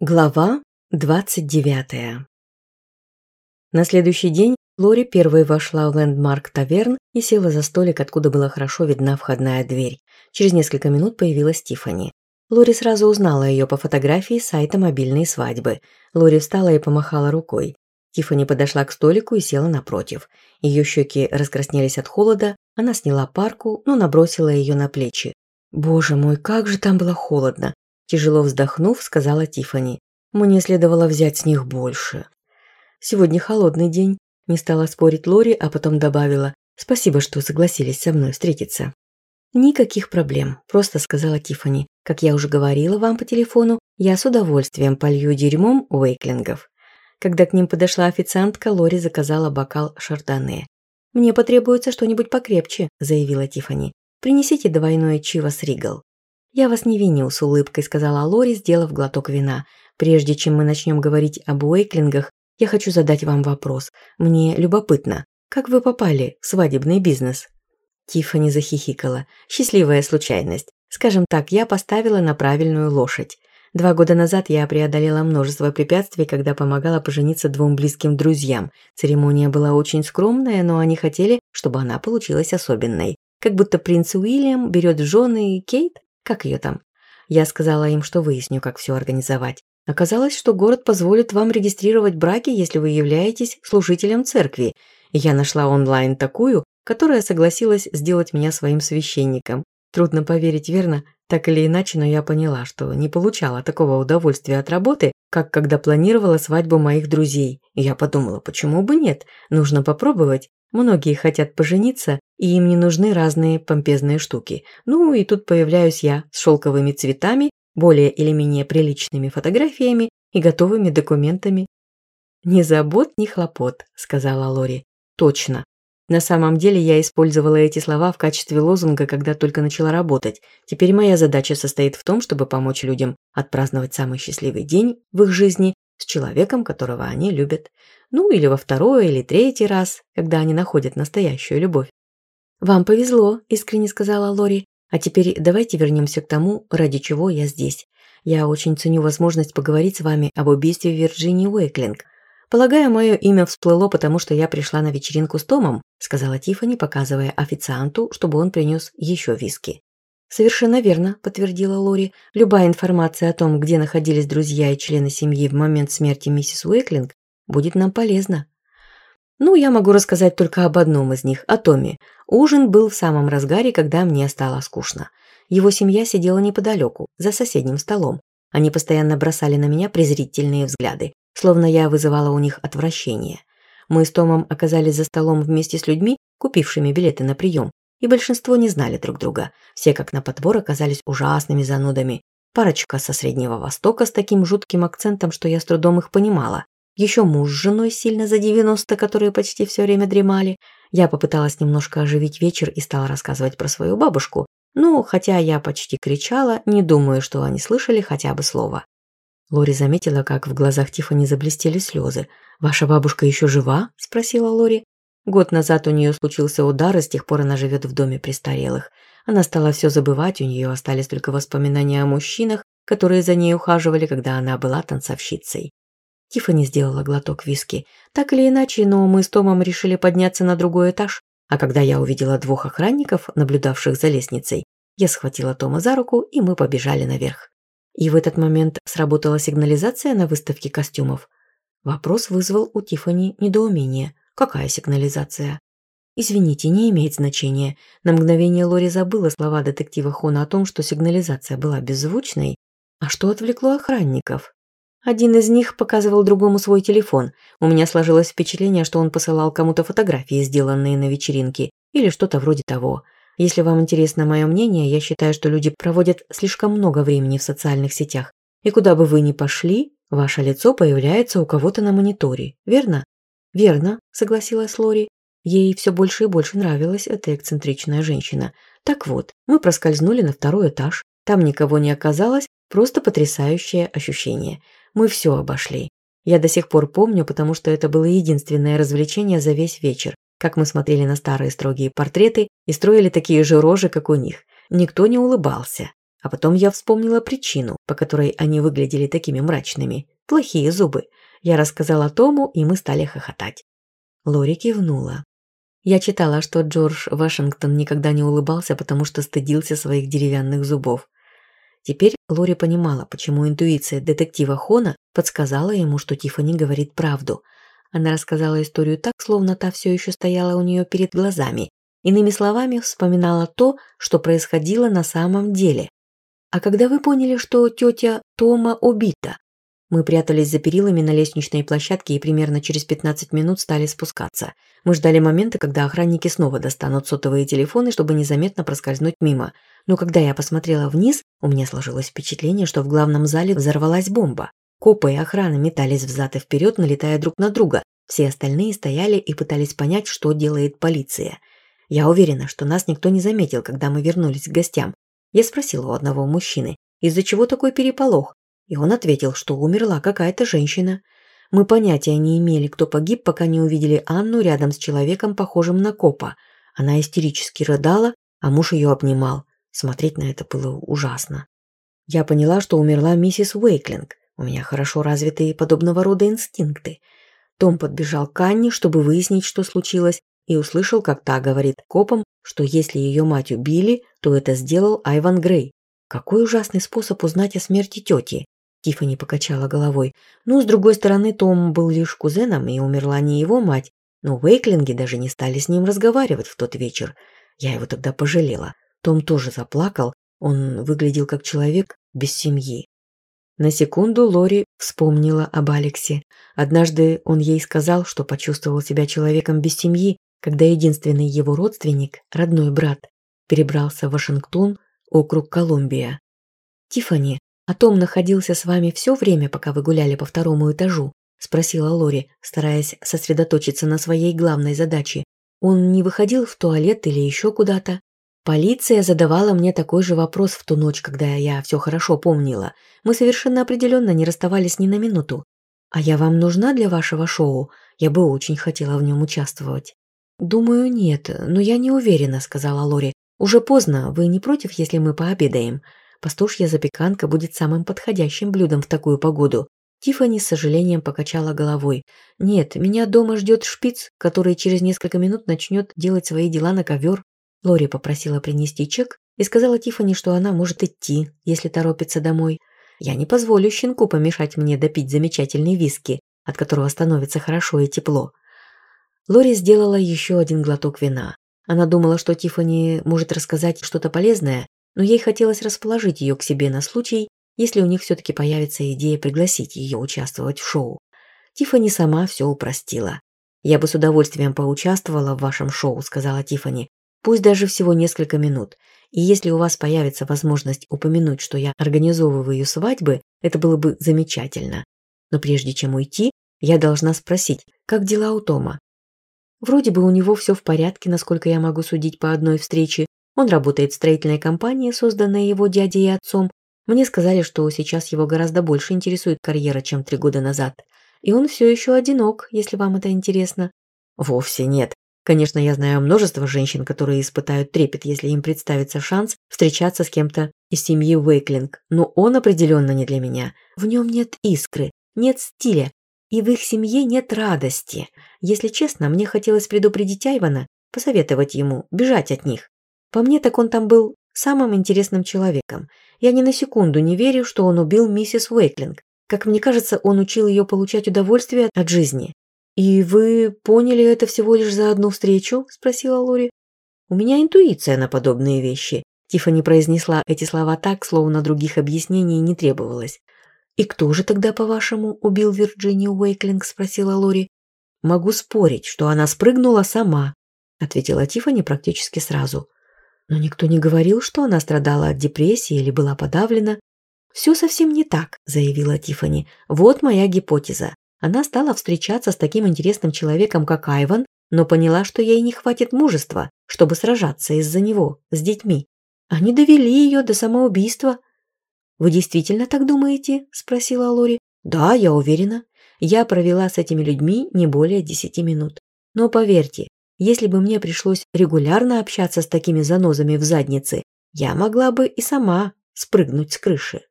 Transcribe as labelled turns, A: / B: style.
A: Глава 29. На следующий день Лори первой вошла в лендмарк таверн и села за столик, откуда была хорошо видна входная дверь. Через несколько минут появилась Тифани. Лори сразу узнала ее по фотографии сайта мобильной свадьбы. Лори встала и помахала рукой. Тифани подошла к столику и села напротив. Ее щеки раскраснелись от холода, она сняла парку, но набросила ее на плечи. Боже мой, как же там было холодно. Тяжело вздохнув, сказала Тифани. Мне следовало взять с них больше. Сегодня холодный день. Не стала спорить Лори, а потом добавила. Спасибо, что согласились со мной встретиться. Никаких проблем, просто сказала Тифани. Как я уже говорила вам по телефону, я с удовольствием полью дерьмом уэйклингов. Когда к ним подошла официантка, Лори заказала бокал шардоне. «Мне потребуется что-нибудь покрепче», – заявила Тифани. «Принесите двойное чивас ригал». Я вас не виню, с улыбкой сказала Лори, сделав глоток вина. Прежде чем мы начнем говорить об уэйклингах, я хочу задать вам вопрос. Мне любопытно, как вы попали в свадебный бизнес? Тиффани захихикала. Счастливая случайность. Скажем так, я поставила на правильную лошадь. Два года назад я преодолела множество препятствий, когда помогала пожениться двум близким друзьям. Церемония была очень скромная, но они хотели, чтобы она получилась особенной. Как будто принц Уильям берет в жены Кейт, как ее там? Я сказала им, что выясню, как все организовать. Оказалось, что город позволит вам регистрировать браки, если вы являетесь служителем церкви. Я нашла онлайн такую, которая согласилась сделать меня своим священником. Трудно поверить, верно? Так или иначе, но я поняла, что не получала такого удовольствия от работы, как когда планировала свадьбу моих друзей. Я подумала, почему бы нет? Нужно попробовать. Многие хотят пожениться, и им не нужны разные помпезные штуки. Ну и тут появляюсь я с шелковыми цветами, более или менее приличными фотографиями и готовыми документами. «Ни забот, ни хлопот», — сказала Лори. «Точно. На самом деле я использовала эти слова в качестве лозунга, когда только начала работать. Теперь моя задача состоит в том, чтобы помочь людям отпраздновать самый счастливый день в их жизни с человеком, которого они любят. Ну или во второй или третий раз, когда они находят настоящую любовь. «Вам повезло», – искренне сказала Лори. «А теперь давайте вернемся к тому, ради чего я здесь. Я очень ценю возможность поговорить с вами об убийстве Вирджинии Уэйклинг. Полагаю, мое имя всплыло, потому что я пришла на вечеринку с Томом», – сказала Тиффани, показывая официанту, чтобы он принес еще виски. «Совершенно верно», – подтвердила Лори. «Любая информация о том, где находились друзья и члены семьи в момент смерти миссис Уэйклинг, будет нам полезна. Ну, я могу рассказать только об одном из них, о Томе. Ужин был в самом разгаре, когда мне стало скучно. Его семья сидела неподалеку, за соседним столом. Они постоянно бросали на меня презрительные взгляды, словно я вызывала у них отвращение. Мы с Томом оказались за столом вместе с людьми, купившими билеты на прием, и большинство не знали друг друга. Все, как на подбор, оказались ужасными занудами. Парочка со Среднего Востока с таким жутким акцентом, что я с трудом их понимала. Еще муж с женой сильно за 90, которые почти все время дремали. Я попыталась немножко оживить вечер и стала рассказывать про свою бабушку. Ну, хотя я почти кричала, не думаю, что они слышали хотя бы слово. Лори заметила, как в глазах Тиффани заблестели слезы. «Ваша бабушка еще жива?» – спросила Лори. Год назад у нее случился удар, и с тех пор она живет в доме престарелых. Она стала все забывать, у нее остались только воспоминания о мужчинах, которые за ней ухаживали, когда она была танцовщицей. Тиффани сделала глоток виски. Так или иначе, но мы с Томом решили подняться на другой этаж, а когда я увидела двух охранников, наблюдавших за лестницей, я схватила Тома за руку, и мы побежали наверх. И в этот момент сработала сигнализация на выставке костюмов. Вопрос вызвал у Тиффани недоумение. Какая сигнализация? «Извините, не имеет значения. На мгновение Лори забыла слова детектива Хона о том, что сигнализация была беззвучной. А что отвлекло охранников? Один из них показывал другому свой телефон. У меня сложилось впечатление, что он посылал кому-то фотографии, сделанные на вечеринке, или что-то вроде того. Если вам интересно мое мнение, я считаю, что люди проводят слишком много времени в социальных сетях. И куда бы вы ни пошли, ваше лицо появляется у кого-то на мониторе, верно? Верно, согласилась Лори. Ей все больше и больше нравилась эта эксцентричная женщина. Так вот, мы проскользнули на второй этаж. Там никого не оказалось, просто потрясающее ощущение – мы все обошли. Я до сих пор помню, потому что это было единственное развлечение за весь вечер, как мы смотрели на старые строгие портреты и строили такие же рожи, как у них. Никто не улыбался. А потом я вспомнила причину, по которой они выглядели такими мрачными. Плохие зубы. Я рассказала Тому, и мы стали хохотать. Лори кивнула. Я читала, что Джордж Вашингтон никогда не улыбался, потому что стыдился своих деревянных зубов. Теперь Лори понимала, почему интуиция детектива Хона подсказала ему, что Тиффани говорит правду. Она рассказала историю так, словно та все еще стояла у нее перед глазами. Иными словами, вспоминала то, что происходило на самом деле. «А когда вы поняли, что тетя Тома убита, Мы прятались за перилами на лестничной площадке и примерно через 15 минут стали спускаться. Мы ждали момента, когда охранники снова достанут сотовые телефоны, чтобы незаметно проскользнуть мимо. Но когда я посмотрела вниз, у меня сложилось впечатление, что в главном зале взорвалась бомба. Копы и охрана метались взад и вперед, налетая друг на друга. Все остальные стояли и пытались понять, что делает полиция. Я уверена, что нас никто не заметил, когда мы вернулись к гостям. Я спросила у одного мужчины, из-за чего такой переполох, и он ответил, что умерла какая-то женщина. Мы понятия не имели, кто погиб, пока не увидели Анну рядом с человеком, похожим на копа. Она истерически рыдала, а муж ее обнимал. Смотреть на это было ужасно. Я поняла, что умерла миссис Уэйклинг. У меня хорошо развитые подобного рода инстинкты. Том подбежал к Анне, чтобы выяснить, что случилось, и услышал, как та говорит копам, что если ее мать убили, то это сделал Айван Грей. Какой ужасный способ узнать о смерти тети. Тиффани покачала головой. Ну, с другой стороны, Том был лишь кузеном, и умерла не его мать. Но Вейклинги даже не стали с ним разговаривать в тот вечер. Я его тогда пожалела. Том тоже заплакал. Он выглядел как человек без семьи. На секунду Лори вспомнила об Алексе. Однажды он ей сказал, что почувствовал себя человеком без семьи, когда единственный его родственник, родной брат, перебрался в Вашингтон, округ Колумбия. Тифани «А Том находился с вами все время, пока вы гуляли по второму этажу?» – спросила Лори, стараясь сосредоточиться на своей главной задаче. «Он не выходил в туалет или еще куда-то?» Полиция задавала мне такой же вопрос в ту ночь, когда я все хорошо помнила. Мы совершенно определенно не расставались ни на минуту. А я вам нужна для вашего шоу? Я бы очень хотела в нем участвовать. Думаю, нет, но я не уверена, сказала Лори. Уже поздно, вы не против, если мы Пастушья запеканка будет самым подходящим блюдом в такую погоду. Тифани с сожалением покачала головой. «Нет, меня дома ждет шпиц, который через несколько минут начнет делать свои дела на ковер». Лори попросила принести чек и сказала Тифани, что она может идти, если торопится домой. «Я не позволю щенку помешать мне допить замечательный виски, от которого становится хорошо и тепло». Лори сделала еще один глоток вина. Она думала, что Тифани может рассказать что-то полезное, но ей хотелось расположить ее к себе на случай, если у них все-таки появится идея пригласить ее участвовать в шоу. Тиффани сама все упростила. «Я бы с удовольствием поучаствовала в вашем шоу», — сказала Тиффани. «Пусть даже всего несколько минут. И если у вас появится возможность упомянуть, что я организовываю свадьбы, это было бы замечательно. Но прежде чем уйти, я должна спросить, как дела у Тома? Вроде бы у него все в порядке, насколько я могу судить по одной встрече, он работает в строительной компании, созданной его дядей и отцом. Мне сказали, что сейчас его гораздо больше интересует карьера, чем три года назад. И он все еще одинок, если вам это интересно. Вовсе нет. Конечно, я знаю множество женщин, которые испытают трепет, если им представится шанс встречаться с кем-то из семьи Уэйклинг, но он определенно не для меня. В нем нет искры, нет стиля, и в их семье нет радости. Если честно, мне хотелось предупредить Айвана, посоветовать ему бежать от них. По мне, так он там был самым интересным человеком. Я ни на секунду не верю, что он убил миссис Уэйклинг. Как мне кажется, он учил ее получать удовольствие от жизни. «И вы поняли это всего лишь за одну встречу?» – спросила Лори. «У меня интуиция на подобные вещи», – Тиффани произнесла эти слова так, словно других объяснений не требовалось. «И кто же тогда, по-вашему, убил Вирджинию Уэйклинг?» – спросила Лори. «Могу спорить, что она спрыгнула сама», – ответила Тиффани практически сразу. Но никто не говорил, что она страдала от депрессии или была подавлена. «Все совсем не так», – заявила Тифани. «Вот моя гипотеза. Она стала встречаться с таким интересным человеком, как Айван, но поняла, что ей не хватит мужества, чтобы сражаться из-за него, с детьми. Они довели ее до самоубийства». «Вы действительно так думаете?» – спросила Лори. «Да, я уверена. Я провела с этими людьми не более десяти минут. Но поверьте, если бы мне пришлось регулярно общаться с такими занозами в заднице, я могла бы и сама спрыгнуть с крыши.